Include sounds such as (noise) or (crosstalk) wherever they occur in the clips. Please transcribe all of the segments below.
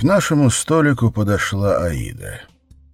К нашему столику подошла Аида.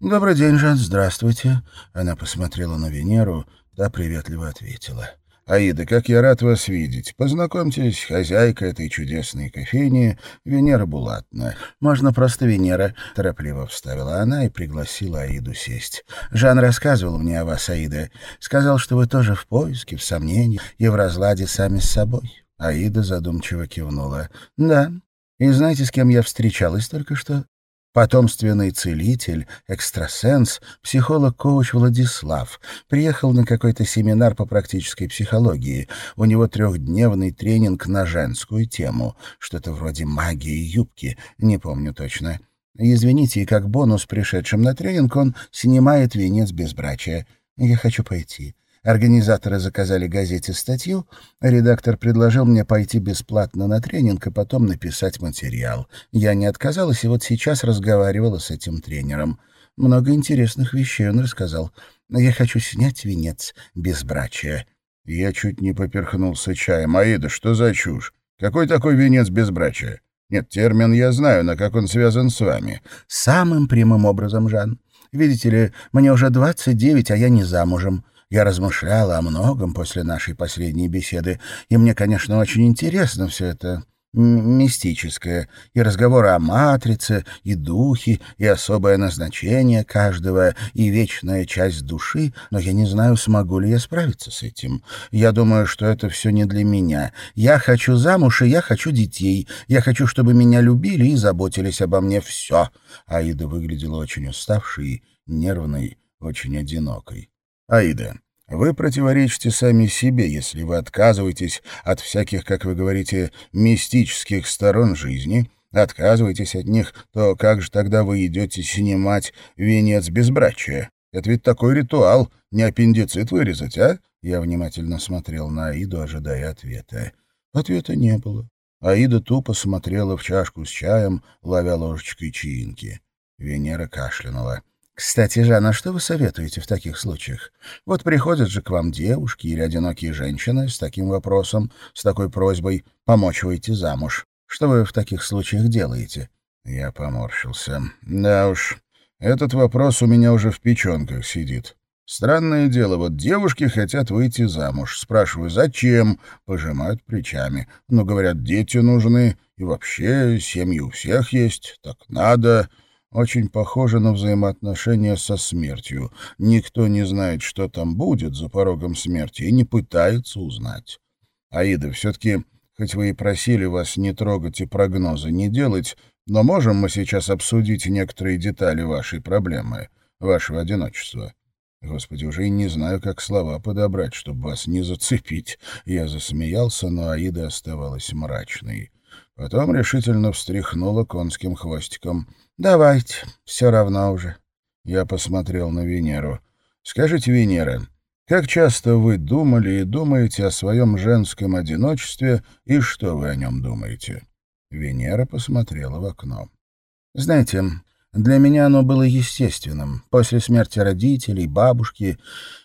«Добрый день, Жан, здравствуйте». Она посмотрела на Венеру, та приветливо ответила. «Аида, как я рад вас видеть. Познакомьтесь, хозяйка этой чудесной кофейни Венера Булатна. Можно просто Венера», — торопливо вставила она и пригласила Аиду сесть. «Жан рассказывал мне о вас, Аида. Сказал, что вы тоже в поиске, в сомнении и в разладе сами с собой». Аида задумчиво кивнула. «Да, и знаете, с кем я встречалась только что? Потомственный целитель, экстрасенс, психолог-коуч Владислав. Приехал на какой-то семинар по практической психологии. У него трехдневный тренинг на женскую тему. Что-то вроде магии юбки, не помню точно. Извините, и как бонус пришедшим на тренинг он снимает венец безбрачия. Я хочу пойти. Организаторы заказали газете статью, редактор предложил мне пойти бесплатно на тренинг и потом написать материал. Я не отказалась и вот сейчас разговаривала с этим тренером. Много интересных вещей он рассказал. Я хочу снять венец безбрачия. Я чуть не поперхнулся чаем. «Аида, что за чушь? Какой такой венец безбрачия? Нет, термин я знаю, но как он связан с вами?» «Самым прямым образом, Жан. Видите ли, мне уже двадцать девять, а я не замужем. Я размышляла о многом после нашей последней беседы, и мне, конечно, очень интересно все это мистическое, и разговоры о матрице, и духе, и особое назначение каждого, и вечная часть души, но я не знаю, смогу ли я справиться с этим. Я думаю, что это все не для меня. Я хочу замуж, и я хочу детей. Я хочу, чтобы меня любили и заботились обо мне все. Аида выглядела очень уставшей, нервной, очень одинокой. Аида, вы противоречите сами себе, если вы отказываетесь от всяких, как вы говорите, мистических сторон жизни, отказываетесь от них, то как же тогда вы идете снимать венец безбрачия? Это ведь такой ритуал, не аппендицит вырезать, а? Я внимательно смотрел на Аиду, ожидая ответа. Ответа не было. Аида тупо смотрела в чашку с чаем, ловя ложечкой чаинки. Венера кашлянула. Кстати, Жанна, что вы советуете в таких случаях? Вот приходят же к вам девушки или одинокие женщины с таким вопросом, с такой просьбой помочь выйти замуж. Что вы в таких случаях делаете? Я поморщился. Да уж, этот вопрос у меня уже в печенках сидит. Странное дело, вот девушки хотят выйти замуж. Спрашиваю, зачем? Пожимают плечами. Ну, говорят, дети нужны, и вообще семьи у всех есть, так надо очень похоже на взаимоотношения со смертью. Никто не знает, что там будет за порогом смерти, и не пытается узнать. Аида, все-таки, хоть вы и просили вас не трогать и прогнозы не делать, но можем мы сейчас обсудить некоторые детали вашей проблемы, вашего одиночества? Господи, уже и не знаю, как слова подобрать, чтобы вас не зацепить. Я засмеялся, но Аида оставалась мрачной. Потом решительно встряхнула конским хвостиком — «Давайте, все равно уже». Я посмотрел на Венеру. «Скажите, Венера, как часто вы думали и думаете о своем женском одиночестве, и что вы о нем думаете?» Венера посмотрела в окно. «Знаете, для меня оно было естественным. После смерти родителей, бабушки,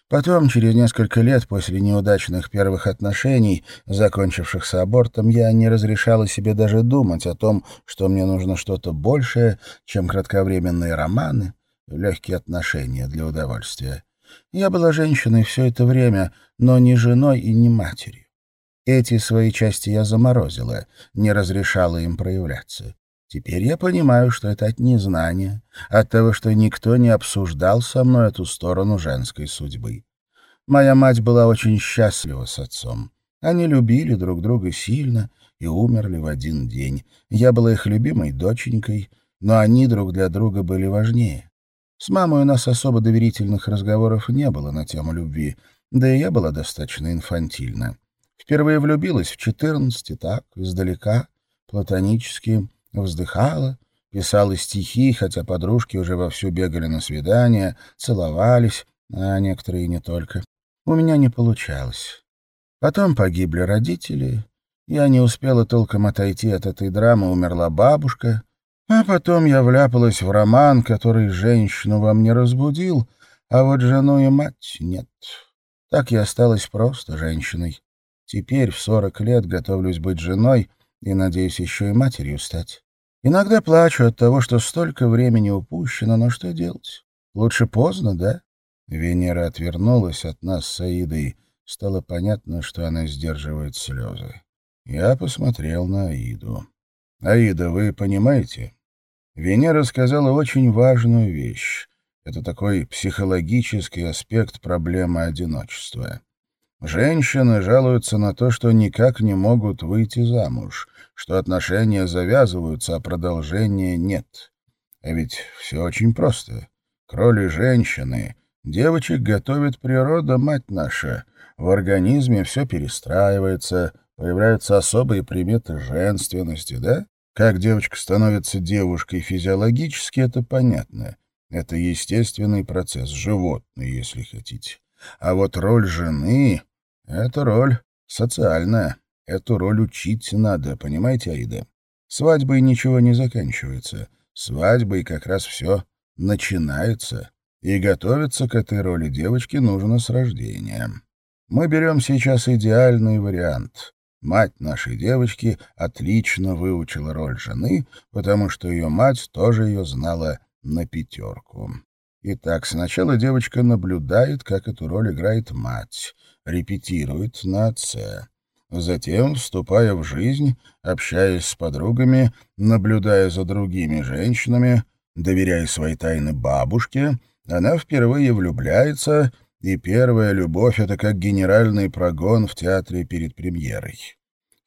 потом, через несколько лет после неудачных первых отношений, закончившихся абортом, я не разрешала себе даже думать о том, что мне нужно что-то большее, чем кратковременные романы, легкие отношения для удовольствия. Я была женщиной все это время, но не женой и не матерью. Эти свои части я заморозила, не разрешала им проявляться. Теперь я понимаю, что это от незнания, от того, что никто не обсуждал со мной эту сторону женской судьбы. Моя мать была очень счастлива с отцом. Они любили друг друга сильно и умерли в один день. Я была их любимой доченькой, но они друг для друга были важнее. С мамой у нас особо доверительных разговоров не было на тему любви, да и я была достаточно инфантильна. Впервые влюбилась в четырнадцати, так, издалека, платонически, Вздыхала, писала стихи, хотя подружки уже вовсю бегали на свидания, целовались, а некоторые не только. У меня не получалось. Потом погибли родители. Я не успела толком отойти от этой драмы, умерла бабушка. А потом я вляпалась в роман, который женщину во мне разбудил, а вот жену и мать нет. Так я осталась просто женщиной. Теперь в сорок лет готовлюсь быть женой — и, надеюсь, еще и матерью стать. Иногда плачу от того, что столько времени упущено, но что делать? Лучше поздно, да? Венера отвернулась от нас с Аидой. Стало понятно, что она сдерживает слезы. Я посмотрел на Аиду. «Аида, вы понимаете?» Венера сказала очень важную вещь. Это такой психологический аспект проблемы одиночества. Женщины жалуются на то, что никак не могут выйти замуж, что отношения завязываются, а продолжения нет. А ведь все очень просто. К роли женщины девочек готовит природа, мать наша. В организме все перестраивается, появляются особые приметы женственности, да? Как девочка становится девушкой физиологически, это понятно. Это естественный процесс, животный, если хотите. А вот роль жены — это роль социальная. Эту роль учить надо, понимаете, Аида? Свадьбой ничего не заканчивается. Свадьбой как раз все начинается. И готовиться к этой роли девочке нужно с рождения. Мы берем сейчас идеальный вариант. Мать нашей девочки отлично выучила роль жены, потому что ее мать тоже ее знала на пятерку. Итак, сначала девочка наблюдает, как эту роль играет мать, репетирует на отце. Затем, вступая в жизнь, общаясь с подругами, наблюдая за другими женщинами, доверяя свои тайны бабушке, она впервые влюбляется и первая любовь — это как генеральный прогон в театре перед премьерой.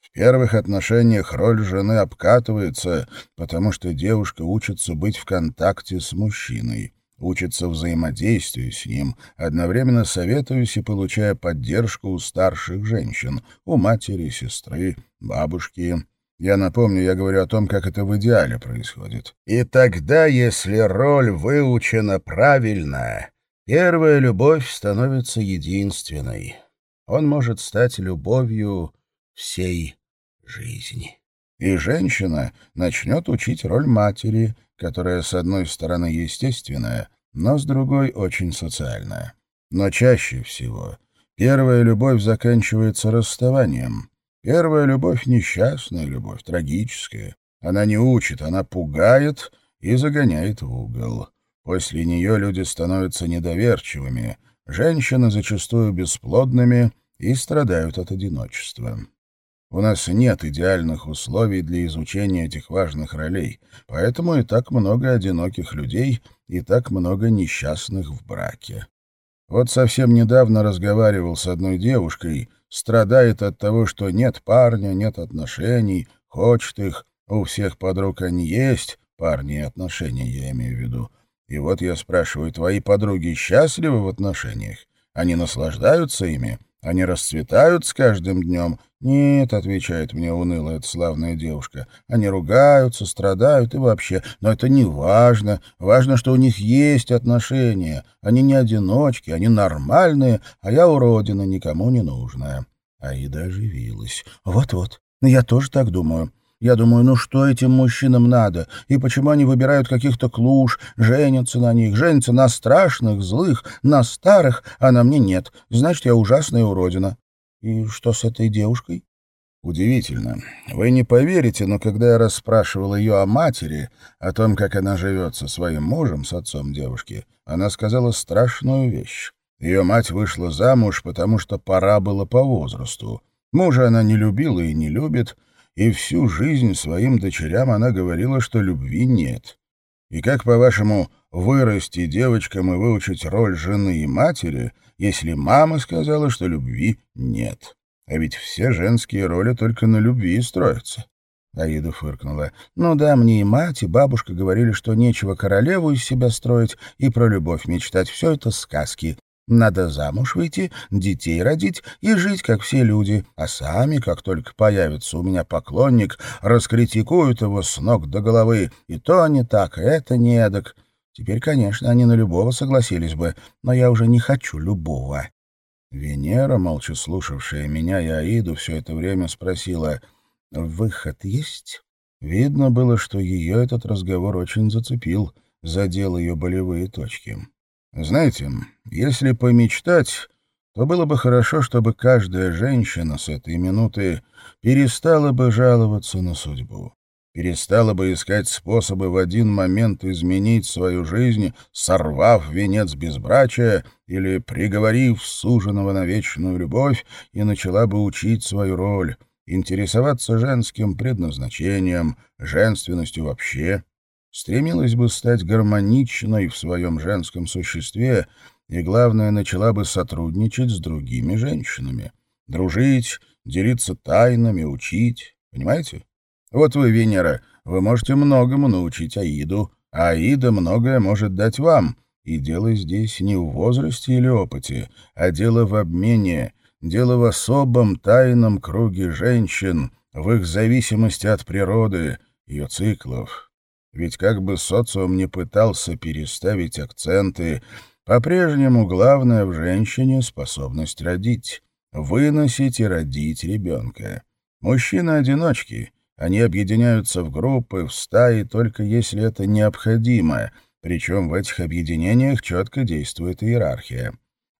В первых отношениях роль жены обкатывается, потому что девушка учится быть в контакте с мужчиной, учится взаимодействию с ним, одновременно советуясь и получая поддержку у старших женщин, у матери, сестры, бабушки. Я напомню, я говорю о том, как это в идеале происходит. И тогда, если роль выучена правильно, Первая любовь становится единственной. Он может стать любовью всей жизни. И женщина начнет учить роль матери, которая, с одной стороны, естественная, но с другой очень социальная. Но чаще всего первая любовь заканчивается расставанием. Первая любовь — несчастная любовь, трагическая. Она не учит, она пугает и загоняет в угол. После нее люди становятся недоверчивыми, женщины зачастую бесплодными и страдают от одиночества. У нас нет идеальных условий для изучения этих важных ролей, поэтому и так много одиноких людей, и так много несчастных в браке. Вот совсем недавно разговаривал с одной девушкой, страдает от того, что нет парня, нет отношений, хочет их, у всех подруг они есть, парни и отношения я имею в виду, и вот я спрашиваю, твои подруги счастливы в отношениях? Они наслаждаются ими? Они расцветают с каждым днем? Нет, отвечает мне унылая эта славная девушка. Они ругаются, страдают и вообще. Но это не важно. Важно, что у них есть отношения. Они не одиночки, они нормальные, а я уродина, никому не нужная. Аида оживилась. Вот-вот, я тоже так думаю. Я думаю, ну что этим мужчинам надо? И почему они выбирают каких-то клуш, женятся на них, женятся на страшных, злых, на старых, а на мне нет. Значит, я ужасная уродина. И что с этой девушкой? Удивительно. Вы не поверите, но когда я расспрашивал ее о матери, о том, как она живет со своим мужем, с отцом девушки, она сказала страшную вещь. Ее мать вышла замуж, потому что пора было по возрасту. Мужа она не любила и не любит, и всю жизнь своим дочерям она говорила, что любви нет. И как, по-вашему, вырасти девочкам и выучить роль жены и матери, если мама сказала, что любви нет? А ведь все женские роли только на любви строятся. Аида фыркнула. «Ну да, мне и мать, и бабушка говорили, что нечего королеву из себя строить и про любовь мечтать. Все это сказки. Надо замуж выйти, детей родить и жить, как все люди, а сами, как только появится у меня поклонник, раскритикуют его с ног до головы. И то не так, это не эдак. Теперь, конечно, они на любого согласились бы, но я уже не хочу любого. Венера, молча слушавшая меня и Аиду, все это время спросила, «Выход есть?» Видно было, что ее этот разговор очень зацепил, задел ее болевые точки. Знаете, если помечтать, то было бы хорошо, чтобы каждая женщина с этой минуты перестала бы жаловаться на судьбу. перестала бы искать способы в один момент изменить свою жизнь, сорвав венец безбрачия или приговорив суженого на вечную любовь, и начала бы учить свою роль, интересоваться женским предназначением, женственностью вообще, стремилась бы стать гармоничной в своем женском существе и, главное, начала бы сотрудничать с другими женщинами, дружить, делиться тайнами, учить, понимаете? Вот вы, Венера, вы можете многому научить Аиду, а Аида многое может дать вам. И дело здесь не в возрасте или опыте, а дело в обмене, дело в особом тайном круге женщин, в их зависимости от природы, ее циклов. Ведь как бы социум не пытался переставить акценты, по-прежнему главное в женщине — способность родить, выносить и родить ребенка. Мужчины-одиночки, они объединяются в группы, в стаи, только если это необходимо, причем в этих объединениях четко действует иерархия.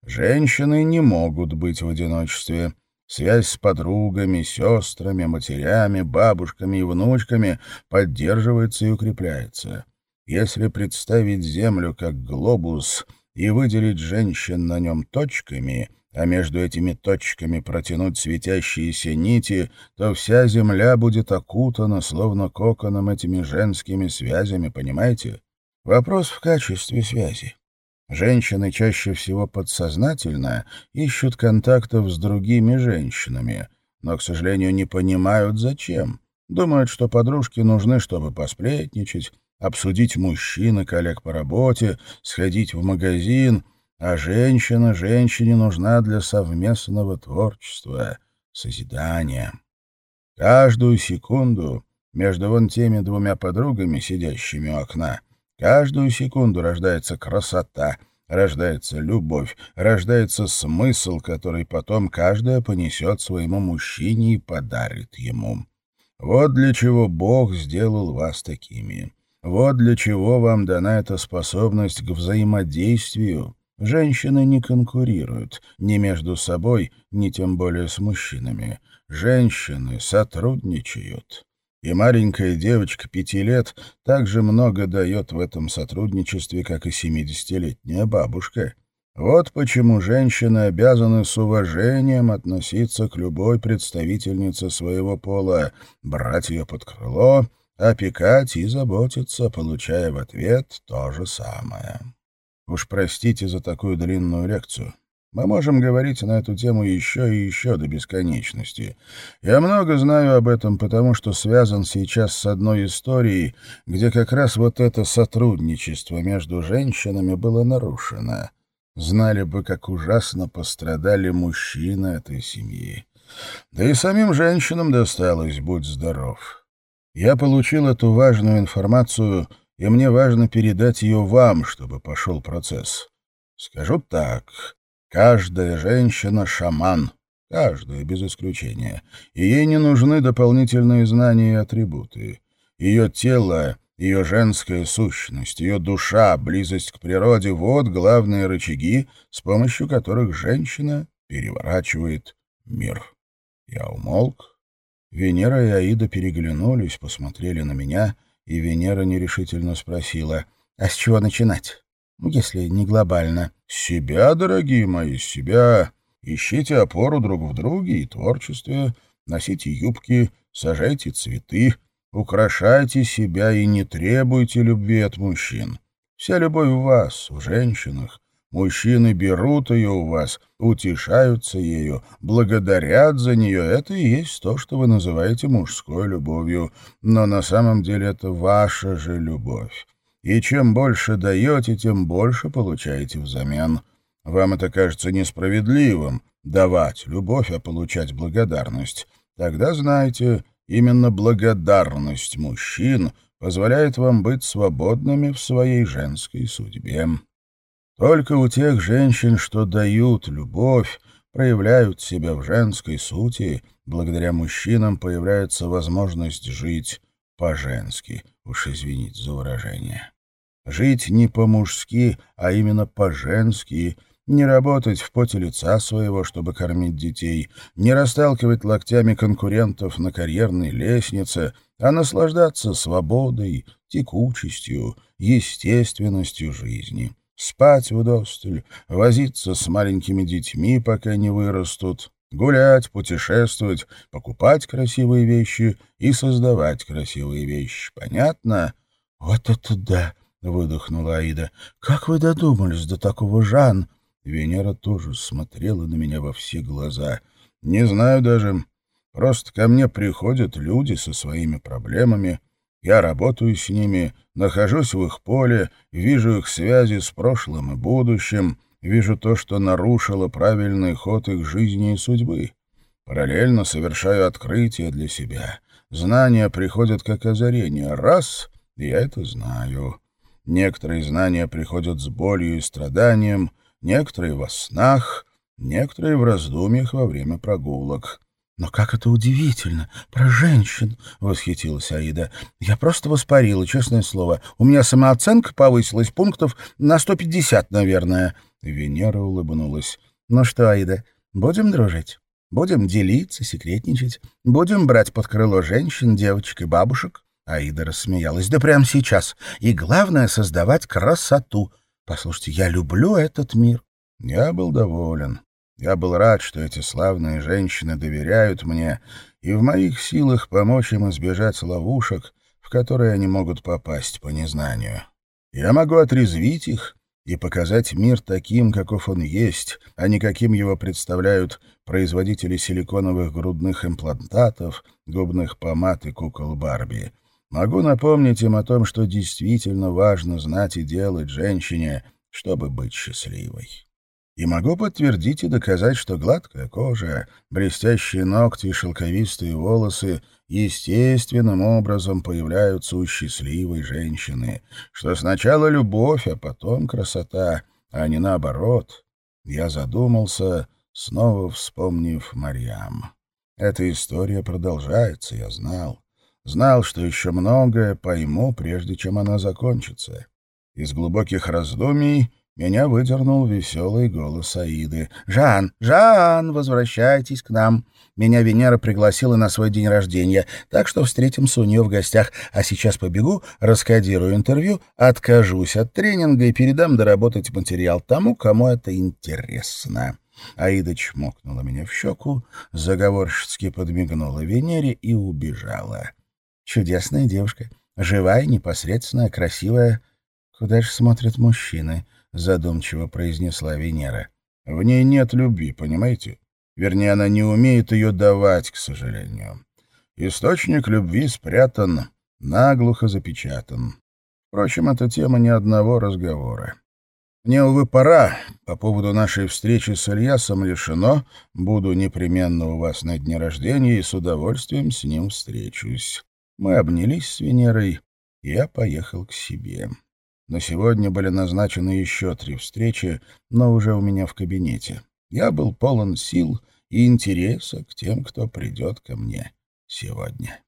Женщины не могут быть в одиночестве. Связь с подругами, сестрами, матерями, бабушками и внучками поддерживается и укрепляется. Если представить Землю как глобус и выделить женщин на нем точками — а между этими точками протянуть светящиеся нити, то вся земля будет окутана, словно коконом, этими женскими связями, понимаете? Вопрос в качестве связи. Женщины чаще всего подсознательно ищут контактов с другими женщинами, но, к сожалению, не понимают, зачем. Думают, что подружки нужны, чтобы посплетничать, обсудить мужчин и коллег по работе, сходить в магазин — а женщина женщине нужна для совместного творчества, созидания. Каждую секунду между вон теми двумя подругами, сидящими у окна, каждую секунду рождается красота, рождается любовь, рождается смысл, который потом каждая понесет своему мужчине и подарит ему. Вот для чего Бог сделал вас такими. Вот для чего вам дана эта способность к взаимодействию, Женщины не конкурируют ни между собой, ни тем более с мужчинами. Женщины сотрудничают. И маленькая девочка пяти лет так же много дает в этом сотрудничестве, как и семидесятилетняя бабушка. Вот почему женщины обязаны с уважением относиться к любой представительнице своего пола, брать ее под крыло, опекать и заботиться, получая в ответ то же самое. Уж простите за такую длинную лекцию. Мы можем говорить на эту тему еще и еще до бесконечности. Я много знаю об этом, потому что связан сейчас с одной историей, где как раз вот это сотрудничество между женщинами было нарушено. Знали бы, как ужасно пострадали мужчины этой семьи. Да и самим женщинам досталось, будь здоров. Я получил эту важную информацию — и мне важно передать ее вам, чтобы пошел процесс. Скажу так, каждая женщина — шаман, каждая без исключения, и ей не нужны дополнительные знания и атрибуты. Ее тело, ее женская сущность, ее душа, близость к природе — вот главные рычаги, с помощью которых женщина переворачивает мир. Я умолк. Венера и Аида переглянулись, посмотрели на меня — и Венера нерешительно спросила, «А с чего начинать, если не глобально?» «С себя, дорогие мои, себя. Ищите опору друг в друге и творчестве, носите юбки, сажайте цветы, украшайте себя и не требуйте любви от мужчин. Вся любовь в вас, в женщинах, Мужчины берут ее у вас, утешаются ею, благодарят за нее. Это и есть то, что вы называете мужской любовью. Но на самом деле это ваша же любовь. И чем больше даете, тем больше получаете взамен. Вам это кажется несправедливым — давать любовь, а получать благодарность. Тогда знайте, именно благодарность мужчин позволяет вам быть свободными в своей женской судьбе. Только у тех женщин, что дают любовь, проявляют себя в женской сути, благодаря мужчинам появляется возможность жить по-женски, уж извините за выражение. Жить не по-мужски, а именно по-женски, не работать в поте лица своего, чтобы кормить детей, не расталкивать локтями конкурентов на карьерной лестнице, а наслаждаться свободой, текучестью, естественностью жизни. Спать вдосталь, возиться с маленькими детьми, пока не вырастут, гулять, путешествовать, покупать красивые вещи и создавать красивые вещи. Понятно? — Вот это да! — выдохнула Аида. — Как вы додумались до такого, Жан? Венера тоже смотрела на меня во все глаза. — Не знаю даже. Просто ко мне приходят люди со своими проблемами. Я работаю с ними, нахожусь в их поле, вижу их связи с прошлым и будущим, вижу то, что нарушило правильный ход их жизни и судьбы. Параллельно совершаю открытия для себя. Знания приходят как озарение. Раз — я это знаю. Некоторые знания приходят с болью и страданием, некоторые во снах, некоторые в раздумьях во время прогулок. «Но как это удивительно! Про женщин!» — восхитилась Аида. «Я просто воспарила, честное слово. У меня самооценка повысилась пунктов на сто пятьдесят, наверное». Венера улыбнулась. «Ну что, Аида, будем дружить? Будем делиться, секретничать? Будем брать под крыло женщин, девочек и бабушек?» Аида рассмеялась. «Да прямо сейчас. И главное — создавать красоту. Послушайте, я люблю этот мир». Я был доволен. Я был рад, что эти славные женщины доверяют мне, и в моих силах помочь им избежать ловушек, в которые они могут попасть по незнанию. Я могу отрезвить их и показать мир таким, каков он есть, а не каким его представляют производители силиконовых грудных имплантатов, губных помад и кукол Барби. Могу напомнить им о том, что действительно важно знать и делать женщине, чтобы быть счастливой. И могу подтвердить и доказать, что гладкая кожа, блестящие ногти и шелковистые волосы естественным образом появляются у счастливой женщины, что сначала любовь, а потом красота, а не наоборот. Я задумался, снова вспомнив Марьям. Эта история продолжается, я знал. Знал, что еще многое пойму, прежде чем она закончится. Из глубоких раздумий меня выдернул веселый голос Аиды. «Жан, Жан, возвращайтесь к нам. Меня Венера пригласила на свой день рождения, так что встретимся у нее в гостях. А сейчас побегу, раскодирую интервью, откажусь от тренинга и передам доработать материал тому, кому это интересно». Аида чмокнула меня в щеку, заговорщицки подмигнула Венере и убежала. Чудесная девушка, живая, непосредственная, красивая. Куда же смотрят мужчины? задумчиво произнесла Венера. В ней нет любви, понимаете? Вернее, она не умеет ее давать, к сожалению. Источник любви спрятан, наглухо запечатан. Впрочем, это тема ни одного разговора. Мне, увы, пора. По поводу нашей встречи с Ильясом решено. Буду непременно у вас на дне рождения и с удовольствием с ним встречусь. Мы обнялись с Венерой, и я поехал к себе. На сегодня были назначены еще три встречи, но уже у меня в кабинете. Я был полон сил и интереса к тем, кто придет ко мне сегодня.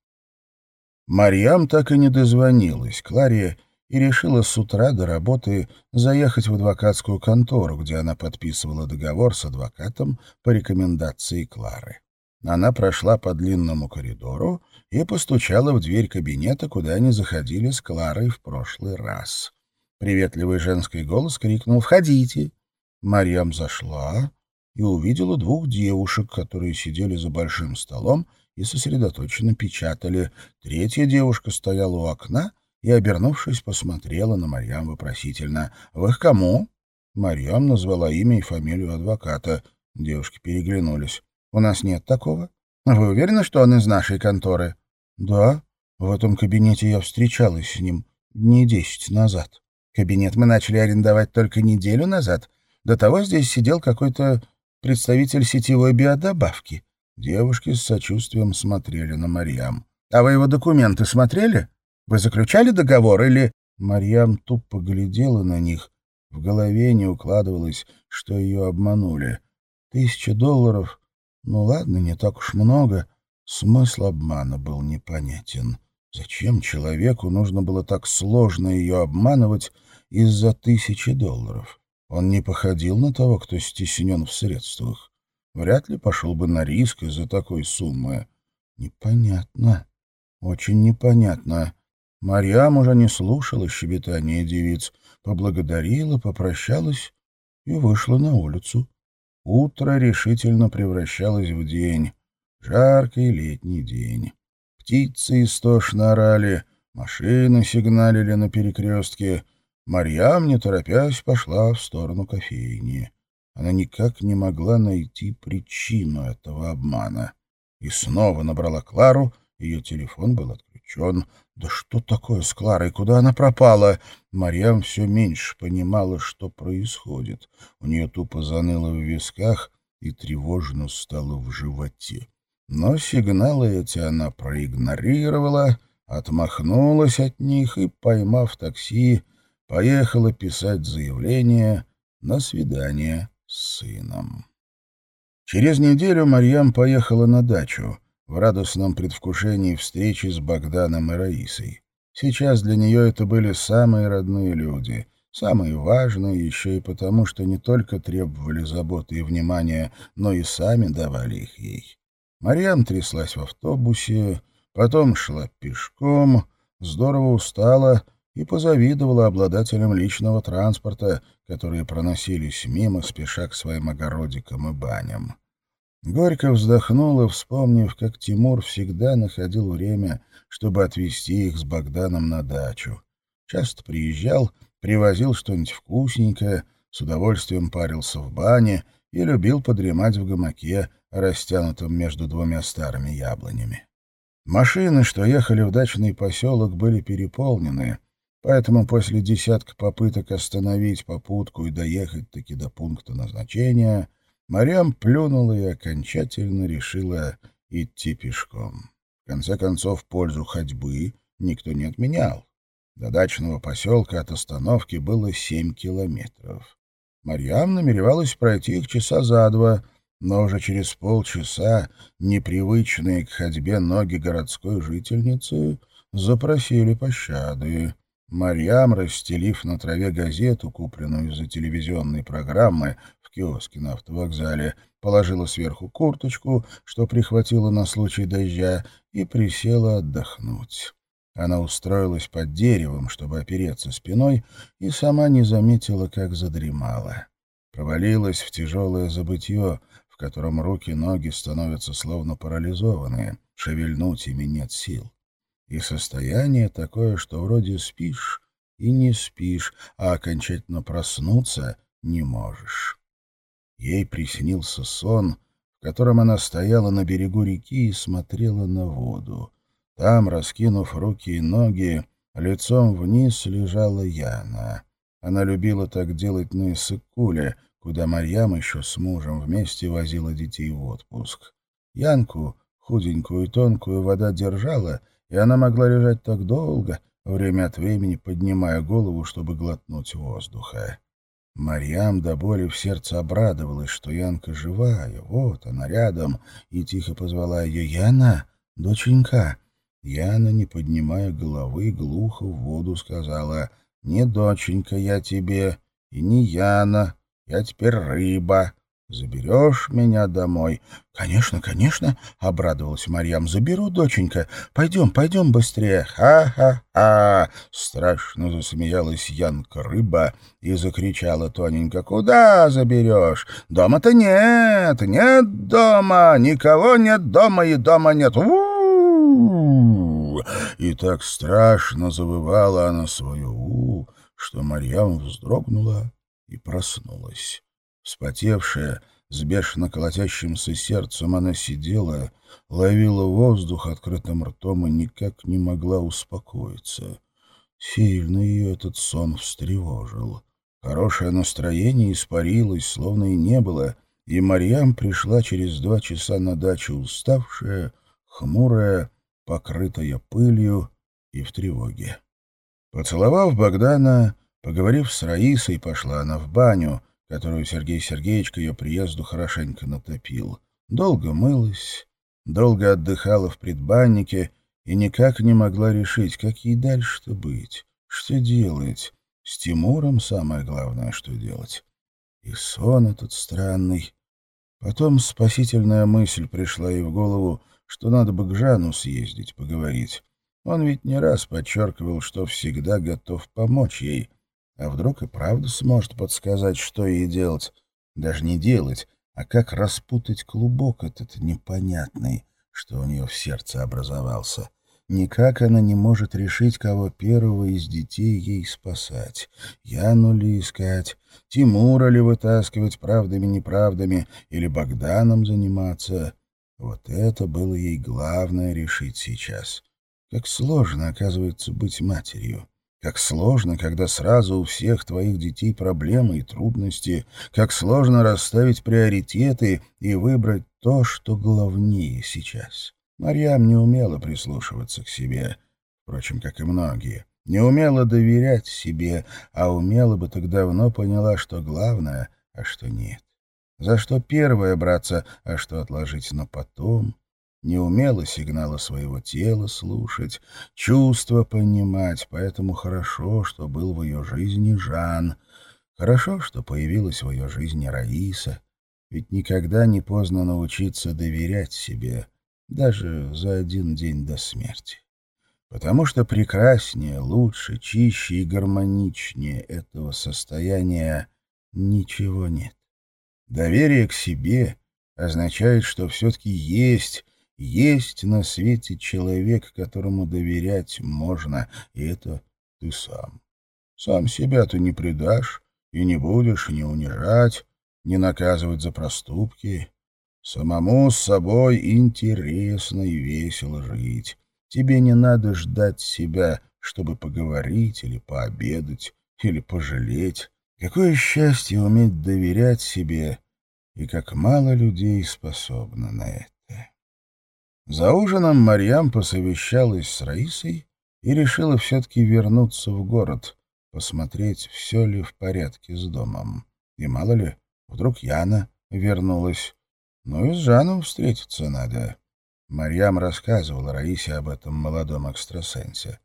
Марьям так и не дозвонилась Кларе и решила с утра до работы заехать в адвокатскую контору, где она подписывала договор с адвокатом по рекомендации Клары. Она прошла по длинному коридору и постучала в дверь кабинета, куда они заходили с Кларой в прошлый раз. Приветливый женский голос крикнул «Входите!». Марьям зашла и увидела двух девушек, которые сидели за большим столом и сосредоточенно печатали. Третья девушка стояла у окна и, обернувшись, посмотрела на Марьям вопросительно. «Вы к кому?» Марьям назвала имя и фамилию адвоката. Девушки переглянулись. «У нас нет такого. Вы уверены, что он из нашей конторы?» «Да. В этом кабинете я встречалась с ним дней десять назад». Кабинет мы начали арендовать только неделю назад. До того здесь сидел какой-то представитель сетевой биодобавки. Девушки с сочувствием смотрели на Марьям. «А вы его документы смотрели? Вы заключали договор или...» Марьям тупо глядела на них. В голове не укладывалось, что ее обманули. Тысяча долларов? Ну ладно, не так уж много. Смысл обмана был непонятен. Зачем человеку нужно было так сложно ее обманывать, из-за тысячи долларов. Он не походил на того, кто стеснен в средствах. Вряд ли пошел бы на риск из-за такой суммы. Непонятно. Очень непонятно. Марьям уже не слушала щебетания девиц, поблагодарила, попрощалась и вышла на улицу. Утро решительно превращалось в день. Жаркий летний день. Птицы истошно орали, машины сигналили на перекрестке. Марьям, не торопясь, пошла в сторону кофейни. Она никак не могла найти причину этого обмана. И снова набрала Клару, ее телефон был отключен. Да что такое с Кларой? Куда она пропала? Марьям все меньше понимала, что происходит. У нее тупо заныло в висках и тревожно стало в животе. Но сигналы эти она проигнорировала, отмахнулась от них и, поймав такси, поехала писать заявление на свидание с сыном. Через неделю Марьям поехала на дачу в радостном предвкушении встречи с Богданом и Раисой. Сейчас для нее это были самые родные люди, самые важные еще и потому, что не только требовали заботы и внимания, но и сами давали их ей. Марьям тряслась в автобусе, потом шла пешком, здорово устала и позавидовала обладателям личного транспорта, которые проносились мимо, спеша к своим огородикам и баням. Горько вздохнула, вспомнив, как Тимур всегда находил время, чтобы отвезти их с Богданом на дачу. Часто приезжал, привозил что-нибудь вкусненькое, с удовольствием парился в бане и любил подремать в гамаке, растянутом между двумя старыми яблонями. Машины, что ехали в дачный поселок, были переполнены, поэтому после десятка попыток остановить попутку и доехать-таки до пункта назначения, Марьям плюнула и окончательно решила идти пешком. В конце концов, пользу ходьбы никто не отменял. До дачного поселка от остановки было семь километров. Марьям намеревалась пройти их часа за два — но уже через полчаса непривычные к ходьбе ноги городской жительницы запросили пощады. Марьям, расстелив на траве газету, купленную из-за телевизионной программы киоске на автовокзале, положила сверху курточку, что прихватила на случай дождя, и присела отдохнуть. Она устроилась под деревом, чтобы опереться спиной, и сама не заметила, как задремала. Провалилась в тяжелое забытье, в котором руки и ноги становятся словно парализованные, шевельнуть ими нет сил. И состояние такое, что вроде спишь и не спишь, а окончательно проснуться не можешь. Ей приснился сон, в котором она стояла на берегу реки и смотрела на воду. Там, раскинув руки и ноги, лицом вниз лежала Яна. Она любила так делать на Иссык-Куле, куда Марьям еще с мужем вместе возила детей в отпуск. Янку, худенькую и тонкую, вода держала, и она могла лежать так долго, время от времени поднимая голову, чтобы глотнуть воздуха. Марьям до боли в сердце обрадовалась, что Янка живая, вот она рядом, и тихо позвала ее «Яна, доченька». Яна, не поднимая головы, глухо в воду сказала. «Не доченька я тебе, и не Яна, я теперь рыба. Заберешь меня домой? — Конечно, конечно, — обрадовалась Марьям. — Заберу, доченька. Пойдем, пойдем быстрее. Ха-ха-ха! Страшно засмеялась Янка-рыба и закричала тоненько. — Куда заберешь? Дома-то нет, нет дома, никого нет дома и дома нет. И так страшно завывала она свою «у», что Марьям вздрогнула и проснулась. Вспотевшая, с бешено колотящимся сердцем она сидела, ловила воздух открытым ртом и никак не могла успокоиться. Сильно ее этот сон встревожил. Хорошее настроение испарилось, словно и не было, и Марьям пришла через два часа на дачу уставшая, хмурая, покрытая пылью и в тревоге. Поцеловав Богдана, Поговорив с Раисой, пошла она в баню, которую Сергей Сергеевич к ее приезду хорошенько натопил. Долго мылась, долго отдыхала в предбаннике и никак не могла решить, как ей дальше-то быть, что делать. С Тимуром самое главное, что делать. и сон этот странный. Потом спасительная мысль пришла ей в голову, что надо бы к Жану съездить, поговорить. Он ведь не раз подчеркивал, что всегда готов помочь ей. А вдруг и правда сможет подсказать, что ей делать. Даже не делать, а как распутать клубок этот непонятный, что у нее в сердце образовался. Никак она не может решить, кого первого из детей ей спасать. Яну ли искать, Тимура ли вытаскивать правдами-неправдами или Богданом заниматься. Вот это было ей главное решить сейчас. Как сложно, оказывается, быть матерью. Как сложно, когда сразу у всех твоих детей проблемы и трудности. Как сложно расставить приоритеты и выбрать то, что главнее сейчас. Марьям не умела прислушиваться к себе, впрочем, как и многие. Не умела доверять себе, а умела бы, так давно поняла, что главное, а что нет. За что первое браться, а что отложить на потом. Не умела сигнала своего тела слушать, чувства понимать, поэтому хорошо, что был в ее жизни Жан. Хорошо, что появилась в ее жизни Раиса. Ведь никогда не поздно научиться доверять себе — даже за один день до смерти. Потому что прекраснее, лучше, чище и гармоничнее этого состояния ничего нет. Доверие к себе означает, что все-таки есть, есть на свете человек, которому доверять можно, и это ты сам. Сам себя ты не предашь и не будешь не унижать, не наказывать за проступки, Самому с собой интересно и весело жить. Тебе не надо ждать себя, чтобы поговорить или пообедать, или пожалеть. Какое счастье уметь доверять себе, и как мало людей способно на это. За ужином Марьям посовещалась с Раисой и решила все-таки вернуться в город, посмотреть, все ли в порядке с домом. И мало ли, вдруг Яна вернулась. Ну и с Жаном встретиться надо. Марьям рассказывала Раисе об этом молодом экстрасенсе.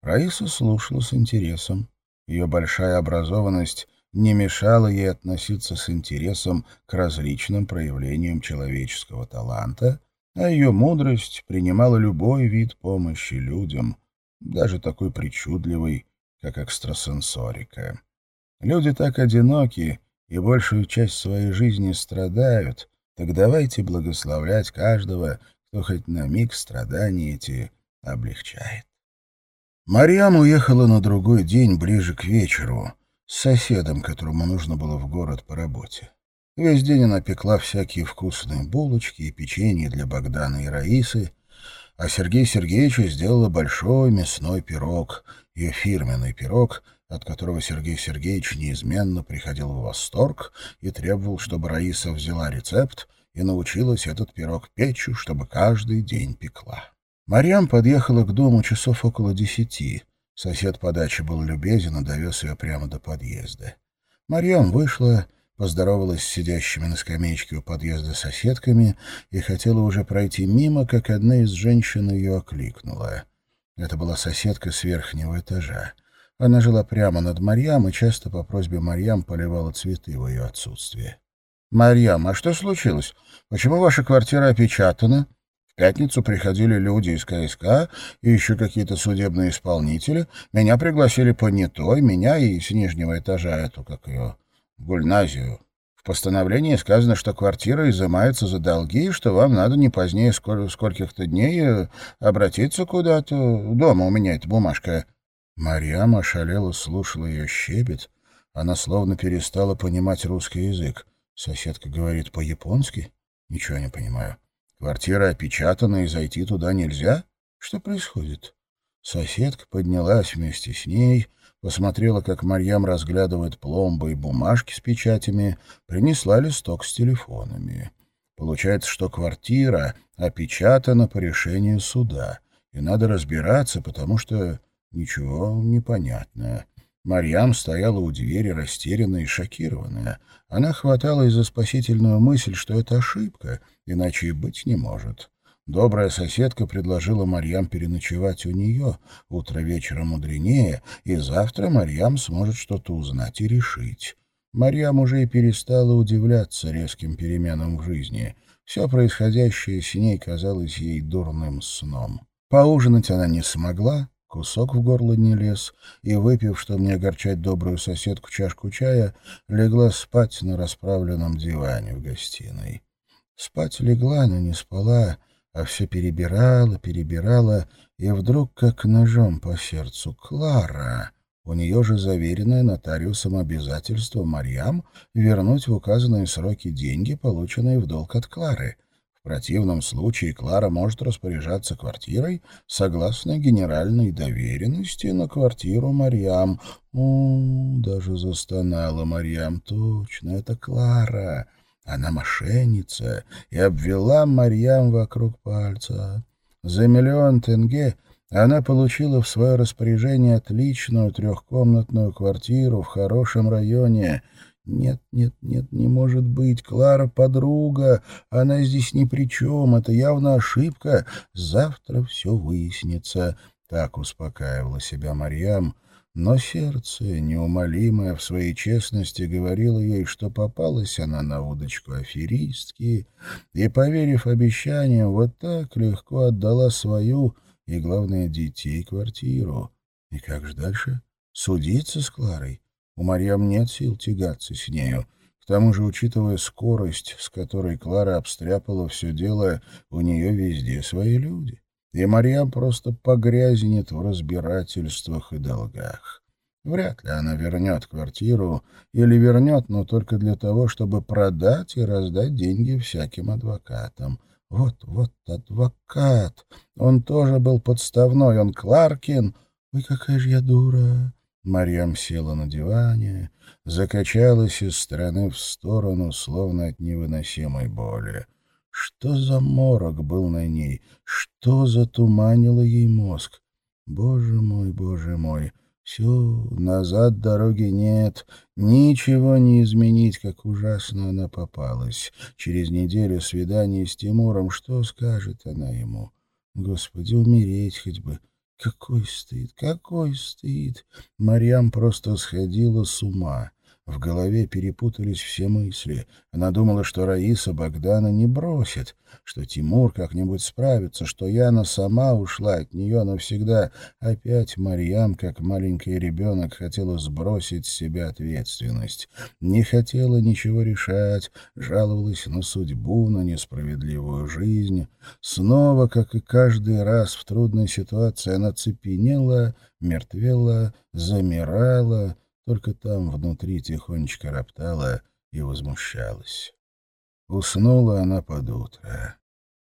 Раиса слушала с интересом. Ее большая образованность не мешала ей относиться с интересом к различным проявлениям человеческого таланта, а ее мудрость принимала любой вид помощи людям, даже такой причудливый, как экстрасенсорика. Люди так одиноки и большую часть своей жизни страдают, так давайте благословлять каждого, кто хоть на миг страдания эти облегчает. Марьям уехала на другой день ближе к вечеру с соседом, которому нужно было в город по работе. Весь день она пекла всякие вкусные булочки и печенье для Богдана и Раисы, а Сергей Сергеевичу сделала большой мясной пирог, ее фирменный пирог — от которого Сергей Сергеевич неизменно приходил в восторг и требовал, чтобы Раиса взяла рецепт и научилась этот пирог печь, чтобы каждый день пекла. Марьям подъехала к дому часов около десяти. Сосед по даче был любезен и довез ее прямо до подъезда. Марьям вышла, поздоровалась с сидящими на скамеечке у подъезда соседками и хотела уже пройти мимо, как одна из женщин ее окликнула. Это была соседка с верхнего этажа. Она жила прямо над Марьям и часто по просьбе Марьям поливала цветы в ее отсутствие. «Марьям, а что случилось? Почему ваша квартира опечатана?» В пятницу приходили люди из КСК и еще какие-то судебные исполнители. Меня пригласили понятой, меня и с нижнего этажа эту, как ее, гульназию. В постановлении сказано, что квартира изымается за долги, и что вам надо не позднее сколь, скольких-то дней э, обратиться куда-то. Дома у меня эта бумажка. Марьям ошалела слушала ее щебет. Она словно перестала понимать русский язык. Соседка говорит по-японски? Ничего не понимаю. Квартира опечатана, и зайти туда нельзя? Что происходит? Соседка поднялась вместе с ней, посмотрела, как Марьям разглядывает пломбы и бумажки с печатями, принесла листок с телефонами. Получается, что квартира опечатана по решению суда, и надо разбираться, потому что Ничего не понятно. Марьям стояла у двери, растерянная и шокированная. Она хваталась за спасительную мысль, что это ошибка, иначе и быть не может. Добрая соседка предложила Марьям переночевать у нее. Утро вечера мудренее, и завтра Марьям сможет что-то узнать и решить. Марьям уже и перестала удивляться резким переменам в жизни. Все происходящее с ней казалось ей дурным сном. Поужинать она не смогла, кусок в горло не лез, и, выпив, чтобы не огорчать добрую соседку чашку чая, легла спать на расправленном диване в гостиной. Спать легла, но не спала, а все перебирала, перебирала, и вдруг, как ножом по сердцу, Клара... У нее же заверенное нотариусом обязательство Марьям вернуть в указанные сроки деньги, полученные в долг от Клары. В противном случае Клара может распоряжаться квартирой согласно генеральной доверенности на квартиру Марьям. О, даже застонала Марьям. Точно, это Клара. Она мошенница и обвела Марьям вокруг пальца. За миллион тенге она получила в свое распоряжение отличную трехкомнатную квартиру в хорошем районе. Нет, нет, нет, не может быть. Клара подруга, она здесь ни при чем, это явно ошибка. Завтра все выяснится. Так успокаивала себя Марьям, но сердце, неумолимое в своей честности, говорило ей, что попалась она на удочку аферистки, и, поверив обещаниям, вот так легко отдала свою и, главное, детей квартиру. И как же дальше? Судиться с Кларой? У Марьям нет сил тягаться с нею. К тому же, учитывая скорость, с которой Клара обстряпала все дело, у нее везде свои люди. И Марьям просто погрязнет в разбирательствах и долгах. Вряд ли она вернет квартиру, или вернет, но только для того, чтобы продать и раздать деньги всяким адвокатам. Вот, вот адвокат. Он тоже был подставной, он Кларкин. Ой, какая же я дура. Марьям села на диване, закачалась из стороны в сторону, словно от невыносимой боли. Что за морок был на ней? Что затуманило ей мозг? Боже мой, боже мой! Все, назад дороги нет, ничего не изменить, как ужасно она попалась. Через неделю свидание с Тимуром, что скажет она ему? Господи, умереть хоть бы. Какой стыд, какой стыд! Марьям просто сходила с ума. В голове перепутались все мысли. Она думала, что Раиса Богдана не бросит, что Тимур как-нибудь справится, что Яна сама ушла от нее навсегда. Опять Марьям, как маленький ребенок, хотела сбросить с себя ответственность. Не хотела ничего решать, жаловалась на судьбу, на несправедливую жизнь. Снова, как и каждый раз в трудной ситуации, она цепенела, мертвела, замирала, только там внутри тихонечко роптала и возмущалась. Уснула она под утро.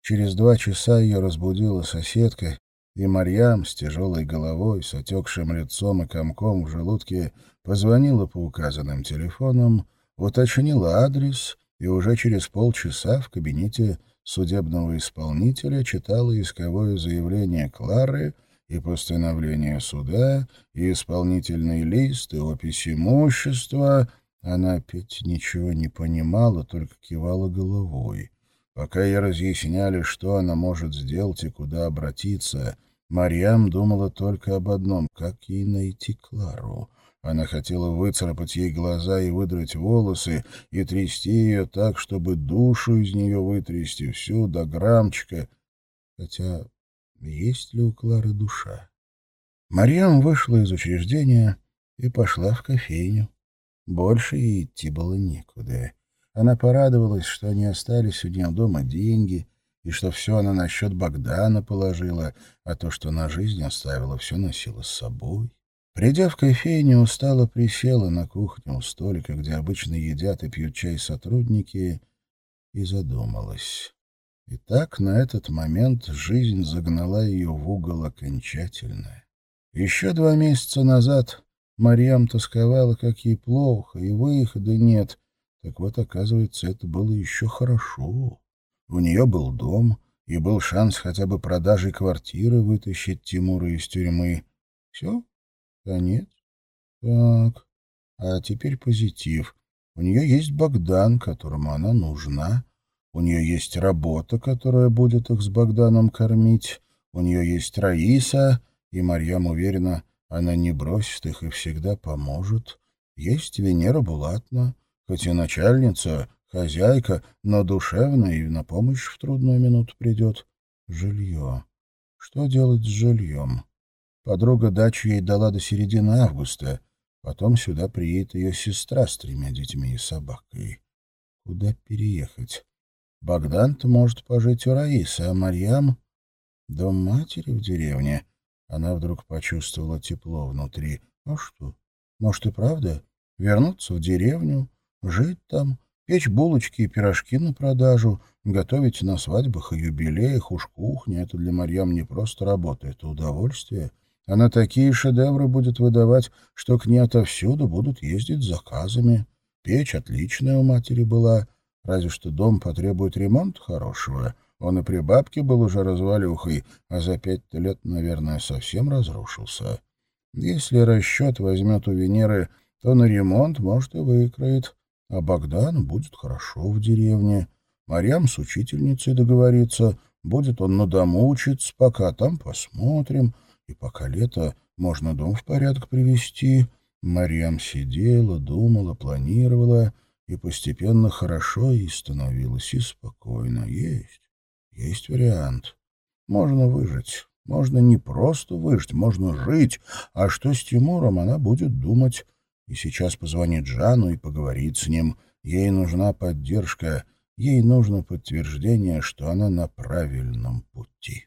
Через два часа ее разбудила соседка, и Марьям с тяжелой головой, с отекшим лицом и комком в желудке позвонила по указанным телефонам, уточнила адрес и уже через полчаса в кабинете судебного исполнителя читала исковое заявление Клары — и постановление суда, и исполнительный лист, и опись имущества. Она опять ничего не понимала, только кивала головой. Пока ей разъясняли, что она может сделать и куда обратиться, Марьям думала только об одном — как ей найти Клару. Она хотела выцарапать ей глаза и выдрать волосы, и трясти ее так, чтобы душу из нее вытрясти всю до граммчика, хотя есть ли у Клары душа. Марьям вышла из учреждения и пошла в кофейню. Больше ей идти было некуда. Она порадовалась, что они остались у нее дома деньги, и что все она на счет Богдана положила, а то, что на жизнь оставила, все носила с собой. Придя в кофейню, устало присела на кухню у столика, где обычно едят и пьют чай сотрудники, и задумалась. И так на этот момент жизнь загнала ее в угол окончательно. Еще два месяца назад Марьям тосковала, как ей плохо, и выхода нет. Так вот, оказывается, это было еще хорошо. У нее был дом, и был шанс хотя бы продажей квартиры вытащить Тимура из тюрьмы. Все? Конец? Так. А теперь позитив. У нее есть Богдан, которому она нужна. У нее есть работа, которая будет их с Богданом кормить. У нее есть Раиса, и Марьям уверена, она не бросит их и всегда поможет. Есть Венера Булатна, хоть и начальница, хозяйка, но душевная и на помощь в трудную минуту придет. Жилье. Что делать с жильем? Подруга дачу ей дала до середины августа. Потом сюда приедет ее сестра с тремя детьми и собакой. Куда переехать? Богдан-то может пожить у Раисы, а Марьям... Дом матери в деревне. Она вдруг почувствовала тепло внутри. А что? Может и правда? Вернуться в деревню, жить там, печь булочки и пирожки на продажу, готовить на свадьбах и юбилеях, уж кухня — это для Марьям не просто работа, это удовольствие. Она такие шедевры будет выдавать, что к ней отовсюду будут ездить с заказами. Печь отличная у матери была, разве что дом потребует ремонта хорошего — он и при бабке был уже развалюхой, а за пять лет, наверное, совсем разрушился. Если расчет возьмет у Венеры, то на ремонт, может, и выкроет. А Богдан будет хорошо в деревне. Марьям с учительницей договорится. Будет он на дому учиться, пока там посмотрим. И пока лето, можно дом в порядок привести. Марьям сидела, думала, планировала, и постепенно хорошо ей становилось и спокойно. Есть. Есть вариант. Можно выжить. Можно не просто выжить, можно жить. А что с Тимуром, она будет думать. И сейчас позвонит Жанну и поговорит с ним. Ей нужна поддержка. Ей нужно подтверждение, что она на правильном пути.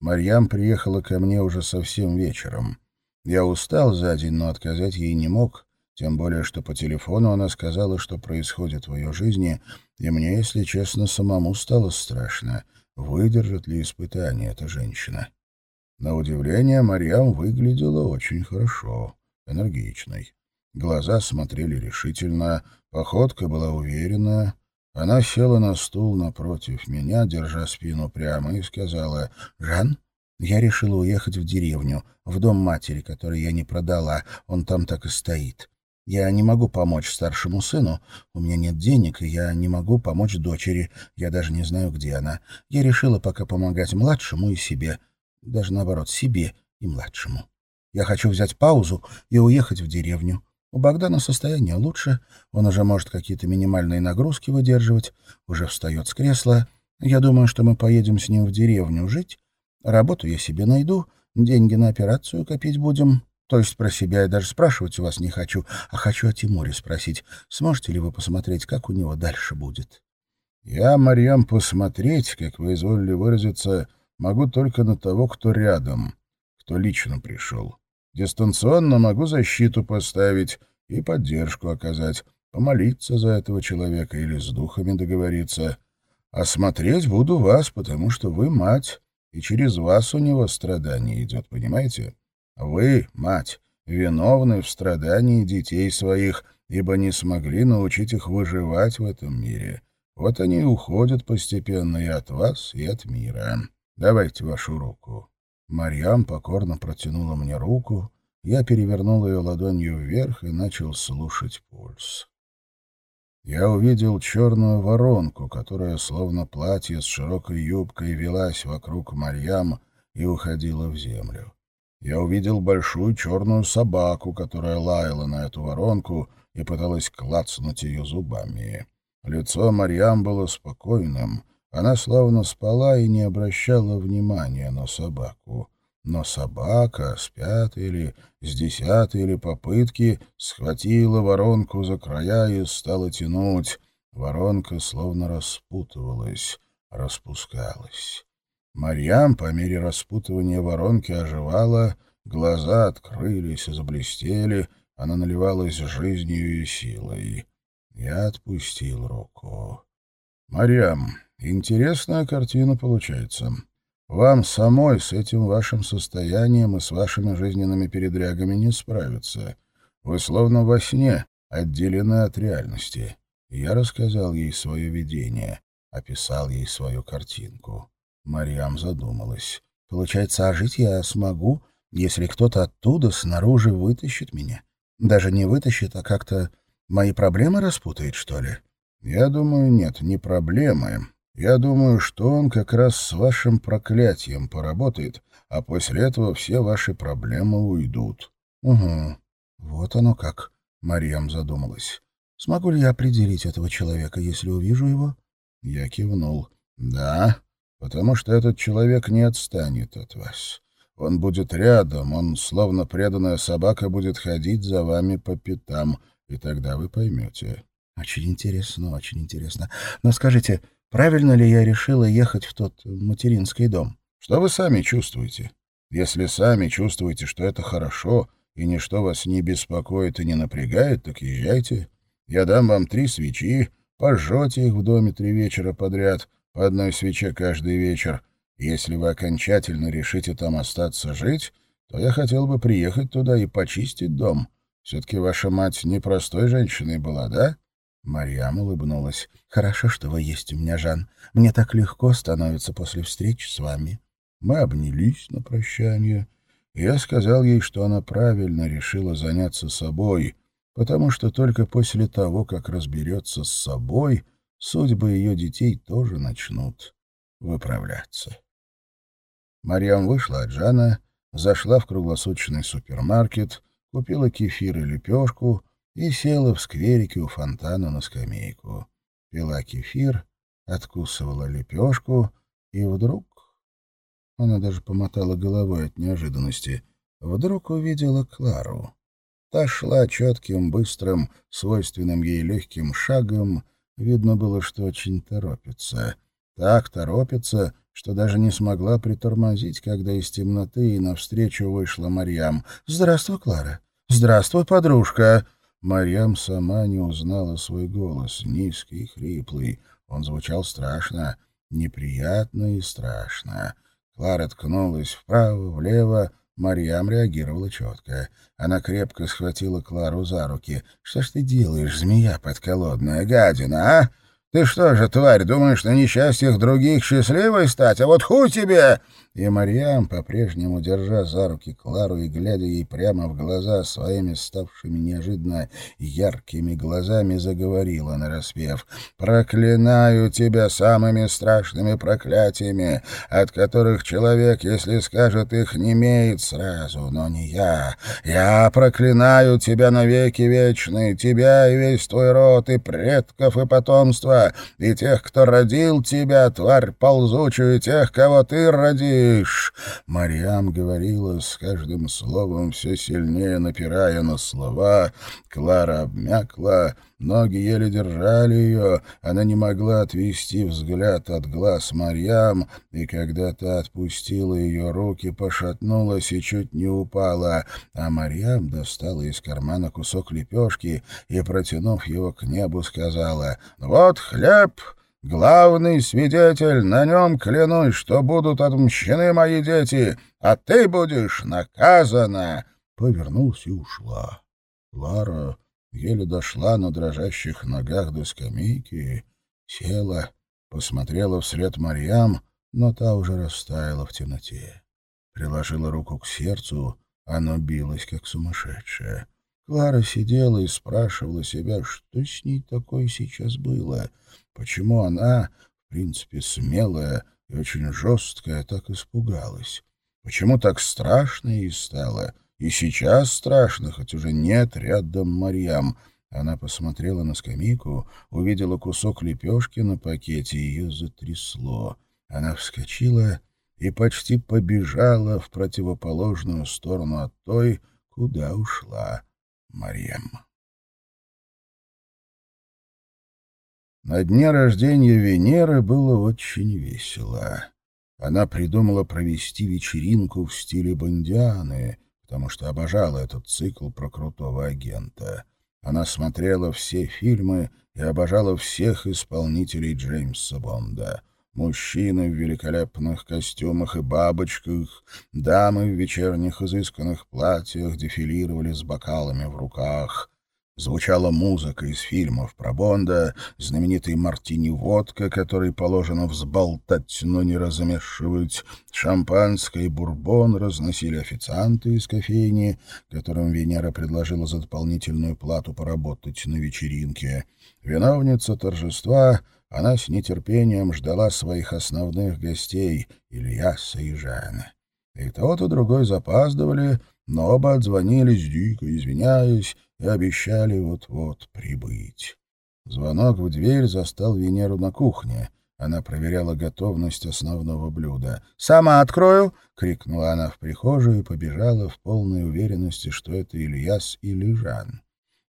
Марьям приехала ко мне уже совсем вечером. Я устал за день, но отказать ей не мог. Тем более, что по телефону она сказала, что происходит в ее жизни, и мне, если честно, самому стало страшно выдержит ли испытание эта женщина. На удивление, Марьям выглядела очень хорошо, энергичной. Глаза смотрели решительно, походка была уверенная. Она села на стул напротив меня, держа спину прямо, и сказала, «Жан, я решила уехать в деревню, в дом матери, который я не продала, он там так и стоит. Я не могу помочь старшему сыну, у меня нет денег, и я не могу помочь дочери, я даже не знаю, где она. Я решила пока помогать младшему и себе, даже наоборот, себе и младшему. Я хочу взять паузу и уехать в деревню. У Богдана состояние лучше, он уже может какие-то минимальные нагрузки выдерживать, уже встает с кресла. Я думаю, что мы поедем с ним в деревню жить, работу я себе найду, деньги на операцию копить будем, то есть про себя я даже спрашивать у вас не хочу, а хочу о Тимуре спросить. Сможете ли вы посмотреть, как у него дальше будет? Я, Марьям, посмотреть, как вы изволили выразиться, могу только на того, кто рядом, кто лично пришел. Дистанционно могу защиту поставить и поддержку оказать, помолиться за этого человека или с духами договориться. А смотреть буду вас, потому что вы мать, и через вас у него страдание идет, понимаете? Вы, мать, виновны в страдании детей своих, ибо не смогли научить их выживать в этом мире. Вот они и уходят постепенно и от вас, и от мира. Давайте вашу руку». Марьям покорно протянула мне руку, я перевернул ее ладонью вверх и начал слушать пульс. Я увидел черную воронку, которая, словно платье с широкой юбкой, велась вокруг Марьям и уходила в землю я увидел большую черную собаку, которая лаяла на эту воронку и пыталась клацнуть ее зубами. Лицо Марьям было спокойным, она словно спала и не обращала внимания на собаку. Но собака с пятой или с десятой или попытки схватила воронку за края и стала тянуть. Воронка словно распутывалась, распускалась. Марьям по мере распутывания воронки оживала, глаза открылись и заблестели, она наливалась жизнью и силой. Я отпустил руку. «Марьям, интересная картина получается. Вам самой с этим вашим состоянием и с вашими жизненными передрягами не справиться. Вы словно во сне, отделены от реальности». Я рассказал ей свое видение, описал ей свою картинку. Марьям задумалась. Получается, а жить я смогу, если кто-то оттуда снаружи вытащит меня. Даже не вытащит, а как-то мои проблемы распутает, что ли? Я думаю, нет, не проблемы. Я думаю, что он как раз с вашим проклятием поработает, а после этого все ваши проблемы уйдут. Угу. Вот оно как. Марьям задумалась. «Смогу ли я определить этого человека, если увижу его?» Я кивнул. «Да, потому что этот человек не отстанет от вас. Он будет рядом, он, словно преданная собака, будет ходить за вами по пятам, и тогда вы поймете». «Очень интересно, очень интересно. Но скажите, правильно ли я решила ехать в тот материнский дом?» «Что вы сами чувствуете? Если сами чувствуете, что это хорошо, и ничто вас не беспокоит и не напрягает, так езжайте. Я дам вам три свечи, пожжете их в доме три вечера подряд, по одной свече каждый вечер. Если вы окончательно решите там остаться жить, то я хотел бы приехать туда и почистить дом. Все-таки ваша мать непростой женщиной была, да?» Марьям улыбнулась. «Хорошо, что вы есть у меня, Жан. Мне так легко становится после встреч с вами». Мы обнялись на прощание. Я сказал ей, что она правильно решила заняться собой, потому что только после того, как разберется с собой, судьбы ее детей тоже начнут выправляться. Марьям вышла от Жана, зашла в круглосуточный супермаркет, купила кефир и лепешку и села в скверике у фонтана на скамейку. Пила кефир, откусывала лепешку, и вдруг она даже помотала головой от неожиданности. Вдруг увидела Клару. Та шла четким, быстрым, свойственным ей легким шагом. Видно было, что очень торопится. Так торопится, что даже не смогла притормозить, когда из темноты и навстречу вышла Марьям. «Здравствуй, Клара!» «Здравствуй, подружка!» Марьям сама не узнала свой голос, низкий, хриплый. Он звучал страшно, неприятно и страшно. Клара ткнулась вправо, влево. Марьям реагировала четко. Она крепко схватила Клару за руки. «Что ж ты делаешь, змея подколодная, гадина, а? Ты что же, тварь, думаешь на несчастьях других счастливой стать? А вот ху тебе!» И Марьям, по-прежнему держа за руки Клару и глядя ей прямо в глаза своими ставшими неожиданно яркими глазами, заговорила нараспев. «Проклинаю тебя самыми страшными проклятиями, от которых человек, если скажет их, не имеет сразу, но не я. Я проклинаю тебя навеки вечные, тебя и весь твой род, и предков, и потомства, и тех, кто родил тебя, тварь ползучую, и тех, кого ты родил, говоришь?» Марьям говорила с каждым словом, все сильнее напирая на слова. Клара обмякла, ноги еле держали ее, она не могла отвести взгляд от глаз Марьям, и когда та отпустила ее руки, пошатнулась и чуть не упала, а Марьям достала из кармана кусок лепешки и, протянув его к небу, сказала «Вот хлеб!» Главный свидетель, на нем клянусь, что будут отмщены мои дети, а ты будешь наказана!» Повернулся и ушла. Лара еле дошла на дрожащих ногах до скамейки, села, посмотрела вслед Марьям, но та уже растаяла в темноте. Приложила руку к сердцу, оно билось, как сумасшедшее. Клара сидела и спрашивала себя, что с ней такое сейчас было — Почему она, в принципе, смелая и очень жесткая, так испугалась? Почему так страшно ей стало? И сейчас страшно, хоть уже нет рядом Марьям. Она посмотрела на скамейку, увидела кусок лепешки на пакете, ее затрясло. Она вскочила и почти побежала в противоположную сторону от той, куда ушла Марьям. На дне рождения Венеры было очень весело. Она придумала провести вечеринку в стиле Бондианы, потому что обожала этот цикл про крутого агента. Она смотрела все фильмы и обожала всех исполнителей Джеймса Бонда. Мужчины в великолепных костюмах и бабочках, дамы в вечерних изысканных платьях дефилировали с бокалами в руках. Звучала музыка из фильмов про Бонда, знаменитый мартини-водка, который положено взболтать, но не размешивать, шампанское и бурбон разносили официанты из кофейни, которым Венера предложила за дополнительную плату поработать на вечеринке. Виновница торжества, она с нетерпением ждала своих основных гостей, Ильяса и Жана. И тот, и другой запаздывали, но оба отзвонились дико, извиняясь, и обещали вот-вот прибыть. Звонок в дверь застал Венеру на кухне. Она проверяла готовность основного блюда. «Сама открою!» — крикнула она в прихожую и побежала в полной уверенности, что это Ильяс или Жан.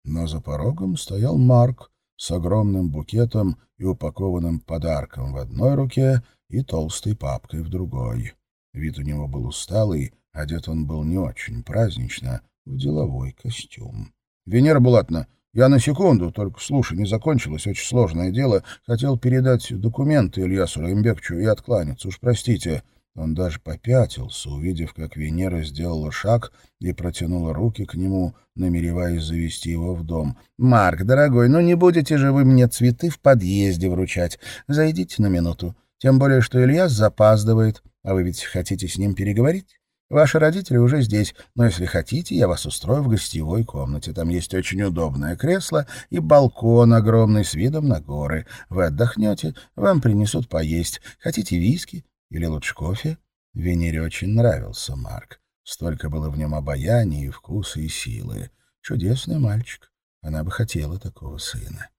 Но за порогом стоял Марк с огромным букетом и упакованным подарком в одной руке и толстой папкой в другой. Вид у него был усталый, одет он был не очень празднично, в деловой костюм. — Венера Булатна, я на секунду, только слушай, не закончилось, очень сложное дело. Хотел передать документы Ильясу Раимбекчу и откланяться, уж простите. Он даже попятился, увидев, как Венера сделала шаг и протянула руки к нему, намереваясь завести его в дом. «Марк, дорогой, ну не будете же вы мне цветы в подъезде вручать. Зайдите на минуту. Тем более, что Ильяс запаздывает, а вы ведь хотите с ним переговорить?» Ваши родители уже здесь, но если хотите, я вас устрою в гостевой комнате. Там есть очень удобное кресло и балкон огромный с видом на горы. Вы отдохнете, вам принесут поесть. Хотите виски или лучше кофе?» Венере очень нравился Марк. Столько было в нем обаяния и вкуса, и силы. Чудесный мальчик. Она бы хотела такого сына.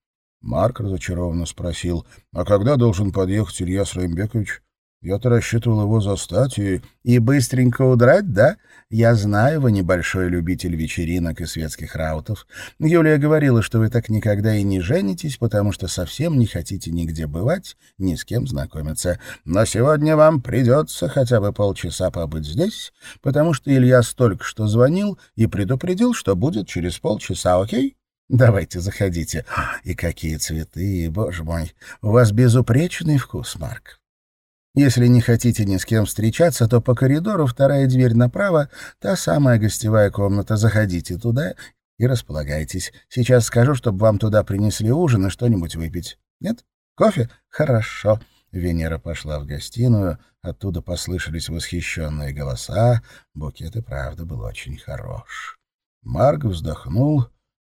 Марк разочарованно спросил, «А когда должен подъехать Илья Сраимбекович?» Я-то рассчитывал его застать и... И быстренько удрать, да? Я знаю, вы небольшой любитель вечеринок и светских раутов. Юлия говорила, что вы так никогда и не женитесь, потому что совсем не хотите нигде бывать, ни с кем знакомиться. Но сегодня вам придется хотя бы полчаса побыть здесь, потому что Илья столько что звонил и предупредил, что будет через полчаса, окей? Давайте, заходите. И какие цветы, боже мой. У вас безупречный вкус, Марк. Если не хотите ни с кем встречаться, то по коридору вторая дверь направо, та самая гостевая комната. Заходите туда и располагайтесь. Сейчас скажу, чтобы вам туда принесли ужин и что-нибудь выпить. Нет? Кофе? Хорошо. Венера пошла в гостиную, оттуда послышались восхищенные голоса. Букет и правда был очень хорош. Марк вздохнул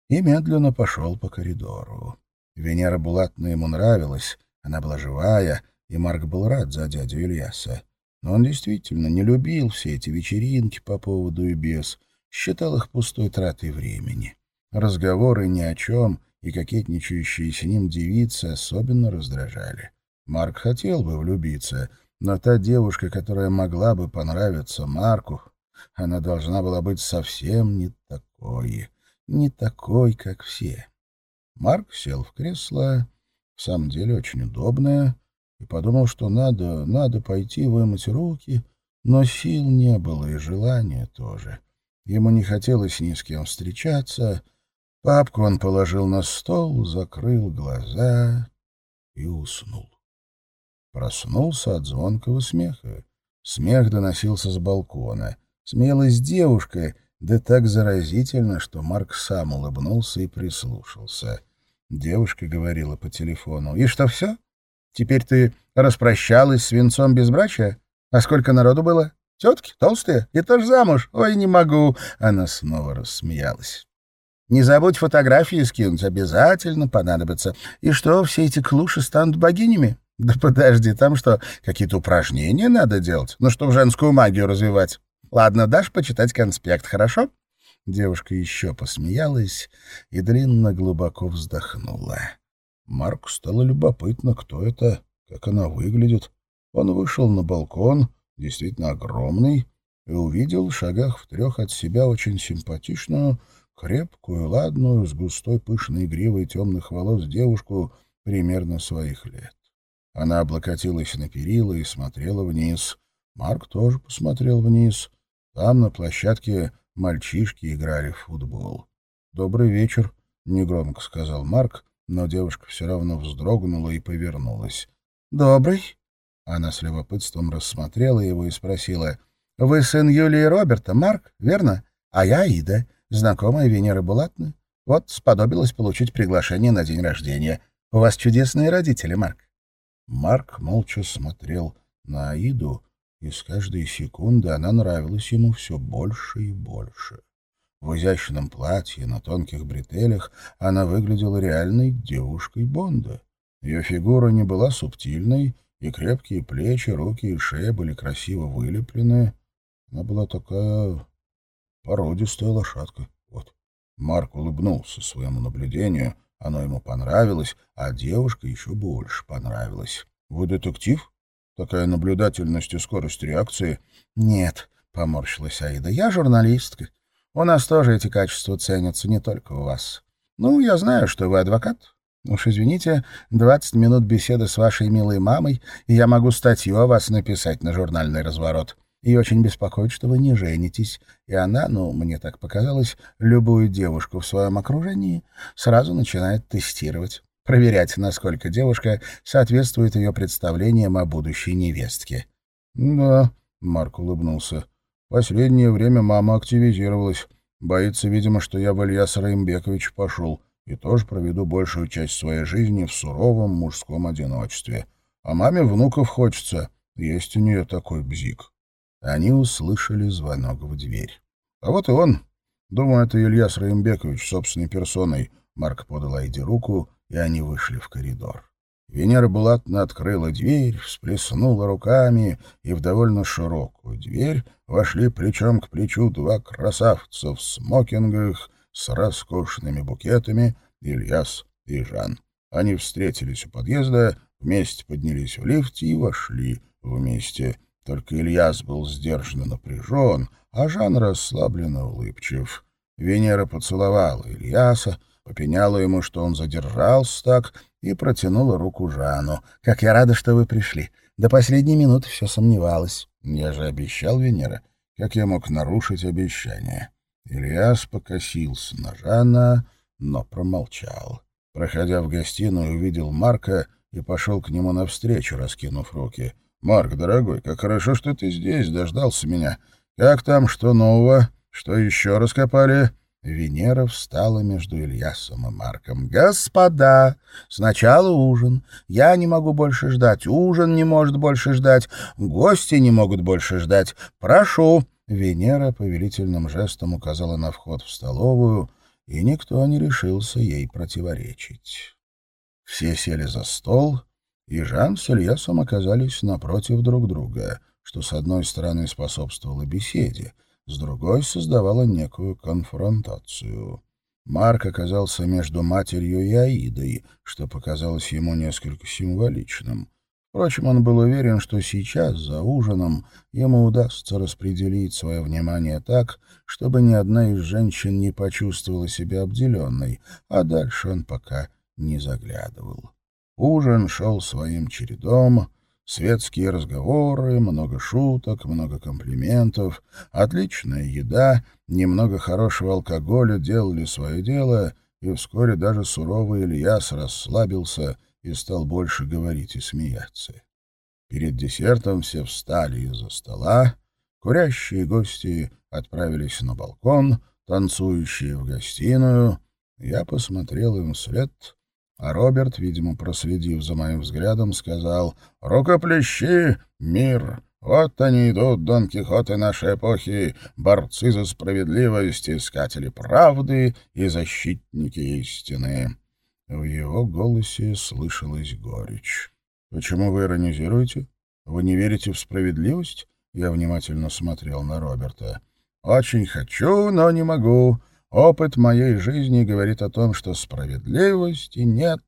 и медленно пошел по коридору. Венера Булатна ему нравилась, она была живая, и Марк был рад за дядю Ильяса. Но он действительно не любил все эти вечеринки по поводу и без, считал их пустой тратой времени. Разговоры ни о чем и кокетничающие с ним девицы особенно раздражали. Марк хотел бы влюбиться, но та девушка, которая могла бы понравиться Марку, она должна была быть совсем не такой, не такой, как все. Марк сел в кресло, в самом деле очень удобное, и подумал, что надо, надо пойти вымыть руки, но сил не было и желания тоже. Ему не хотелось ни с кем встречаться. Папку он положил на стол, закрыл глаза и уснул. Проснулся от звонкого смеха. Смех доносился с балкона. Смелость девушка, да так заразительно, что Марк сам улыбнулся и прислушался. Девушка говорила по телефону. «И что, все? Теперь ты распрощалась с венцом безбрачия? А сколько народу было? Тетки? Толстые? И тоже замуж? Ой, не могу!» Она снова рассмеялась. «Не забудь фотографии скинуть, обязательно понадобится. И что, все эти клуши станут богинями? Да подожди, там что, какие-то упражнения надо делать? Ну, чтобы женскую магию развивать. Ладно, дашь почитать конспект, хорошо?» Девушка еще посмеялась и длинно глубоко вздохнула. Марку стало любопытно, кто это, как она выглядит. Он вышел на балкон, действительно огромный, и увидел в шагах в трех от себя очень симпатичную, крепкую, ладную, с густой пышной гривой темных волос девушку примерно своих лет. Она облокотилась на перила и смотрела вниз. Марк тоже посмотрел вниз. Там, на площадке, мальчишки играли в футбол. «Добрый вечер», — негромко сказал Марк, но девушка все равно вздрогнула и повернулась. «Добрый». Она с любопытством рассмотрела его и спросила. «Вы сын Юлии Роберта, Марк, верно? А я Ида, знакомая Венеры Булатны. Вот сподобилась получить приглашение на день рождения. У вас чудесные родители, Марк». Марк молча смотрел на Аиду, и с каждой секунды она нравилась ему все больше и больше. В изящном платье, на тонких бретелях она выглядела реальной девушкой Бонда. Ее фигура не была субтильной, и крепкие плечи, руки и шея были красиво вылеплены. Она была такая породистая лошадка. Вот. Марк улыбнулся своему наблюдению, оно ему понравилось, а девушка еще больше понравилась. «Вы детектив? Такая наблюдательность и скорость реакции?» «Нет», — поморщилась Аида, — «я журналистка. У нас тоже эти качества ценятся, не только у вас. Ну, я знаю, что вы адвокат. Уж извините, двадцать минут беседы с вашей милой мамой, и я могу статью о вас написать на журнальный разворот. И очень беспокоит, что вы не женитесь. И она, ну, мне так показалось, любую девушку в своем окружении сразу начинает тестировать, проверять, насколько девушка соответствует ее представлениям о будущей невестке. — Да, — Марк улыбнулся. — Последнее время мама активизировалась. Боится, видимо, что я в Ильяса Раимбекович пошел и тоже проведу большую часть своей жизни в суровом мужском одиночестве. А маме внуков хочется. Есть у нее такой бзик. Они услышали звонок в дверь. А вот и он. Думаю, это Ильяс Раимбекович собственной персоной. Марк подал Айде руку, и они вышли в коридор. Венера Булатна открыла дверь, всплеснула руками, и в довольно широкую дверь вошли плечом к плечу два красавца в смокингах с роскошными букетами Ильяс и Жан. Они встретились у подъезда, вместе поднялись в лифте и вошли вместе. Только Ильяс был сдержанно напряжен, а Жан расслабленно улыбчив. Венера поцеловала Ильяса, попеняла ему, что он задержался так, и протянула руку Жану. «Как я рада, что вы пришли. До последней минуты все сомневалась». «Я же обещал, Венера. Как я мог нарушить обещание?» Ильяс покосился на Жана, но промолчал. Проходя в гостиную, увидел Марка и пошел к нему навстречу, раскинув руки — «Марк, дорогой, как хорошо, что ты здесь, дождался меня. Как там, что нового? Что еще раскопали?» Венера встала между Ильясом и Марком. «Господа, сначала ужин. Я не могу больше ждать. Ужин не может больше ждать. Гости не могут больше ждать. Прошу». Венера повелительным жестом указала на вход в столовую, и никто не решился ей противоречить. Все сели за стол, и Жан с Ильясом оказались напротив друг друга, что с одной стороны способствовало беседе, с другой создавало некую конфронтацию. Марк оказался между матерью и Аидой, что показалось ему несколько символичным. Впрочем, он был уверен, что сейчас, за ужином, ему удастся распределить свое внимание так, чтобы ни одна из женщин не почувствовала себя обделенной, а дальше он пока не заглядывал. Ужин шел своим чередом, светские разговоры, много шуток, много комплиментов, отличная еда, немного хорошего алкоголя делали свое дело, и вскоре даже суровый Ильяс расслабился и стал больше говорить и смеяться. Перед десертом все встали из-за стола, курящие гости отправились на балкон, танцующие в гостиную. Я посмотрел им вслед — а Роберт, видимо, проследив за моим взглядом, сказал «Рукоплещи, мир! Вот они идут, Дон Кихоты нашей эпохи, борцы за справедливость, искатели правды и защитники истины». В его голосе слышалась горечь. «Почему вы иронизируете? Вы не верите в справедливость?» Я внимательно смотрел на Роберта. «Очень хочу, но не могу. Опыт моей жизни говорит о том, что справедливости нет,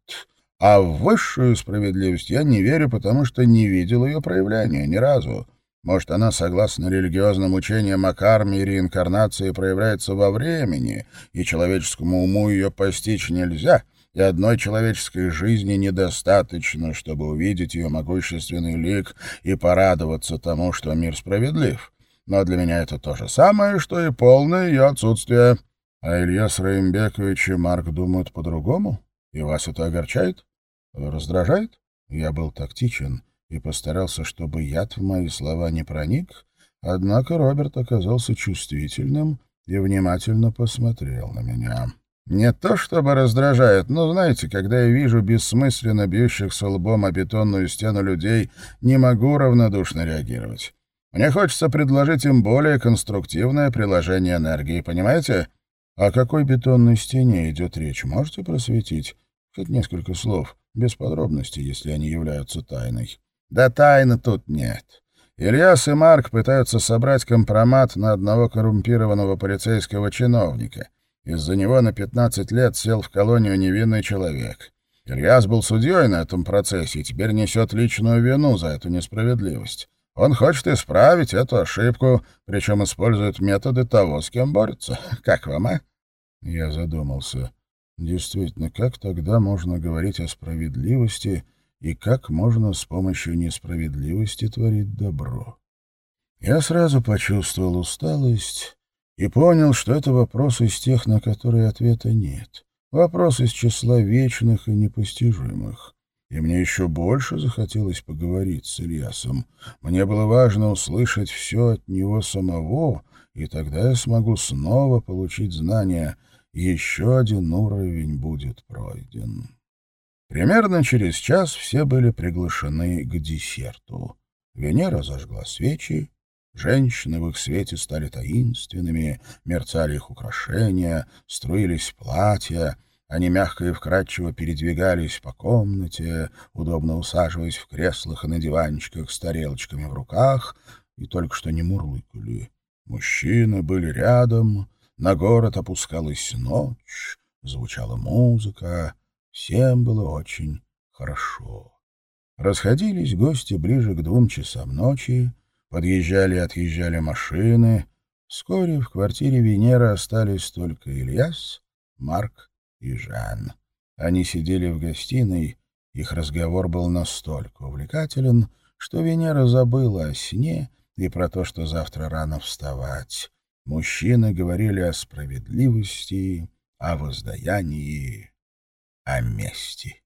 а в высшую справедливость я не верю, потому что не видел ее проявления ни разу. Может, она, согласно религиозным учениям о карме и реинкарнации, проявляется во времени, и человеческому уму ее постичь нельзя, и одной человеческой жизни недостаточно, чтобы увидеть ее могущественный лик и порадоваться тому, что мир справедлив. Но для меня это то же самое, что и полное ее отсутствие. А Ильяс Раимбекович и Марк думают по-другому? И вас это огорчает? Раздражает? Я был тактичен и постарался, чтобы яд в мои слова не проник, однако Роберт оказался чувствительным и внимательно посмотрел на меня. Не то чтобы раздражает, но, знаете, когда я вижу бессмысленно бьющихся лбом о бетонную стену людей, не могу равнодушно реагировать. Мне хочется предложить им более конструктивное приложение энергии, понимаете? О какой бетонной стене идет речь, можете просветить? Хоть несколько слов, без подробностей, если они являются тайной. Да тайны тут нет. Ильяс и Марк пытаются собрать компромат на одного коррумпированного полицейского чиновника. Из-за него на 15 лет сел в колонию невинный человек. Ильяс был судьей на этом процессе и теперь несет личную вину за эту несправедливость. Он хочет исправить эту ошибку, причем использует методы того, с кем борется. (laughs) Как вам, а? Я задумался. Действительно, как тогда можно говорить о справедливости и как можно с помощью несправедливости творить добро? Я сразу почувствовал усталость и понял, что это вопрос из тех, на которые ответа нет. Вопрос из числа вечных и непостижимых. И мне еще больше захотелось поговорить с Ильясом. Мне было важно услышать все от него самого, и тогда я смогу снова получить знания. Еще один уровень будет пройден. Примерно через час все были приглашены к десерту. Венера зажгла свечи, Женщины в их свете стали таинственными, мерцали их украшения, струились платья, они мягко и вкрадчиво передвигались по комнате, удобно усаживаясь в креслах и на диванчиках с тарелочками в руках, и только что не мурлыкали. Мужчины были рядом, на город опускалась ночь, звучала музыка, всем было очень хорошо. Расходились гости ближе к двум часам ночи, Подъезжали и отъезжали машины. Вскоре в квартире Венеры остались только Ильяс, Марк и Жан. Они сидели в гостиной, их разговор был настолько увлекателен, что Венера забыла о сне и про то, что завтра рано вставать. Мужчины говорили о справедливости, о воздаянии, о мести.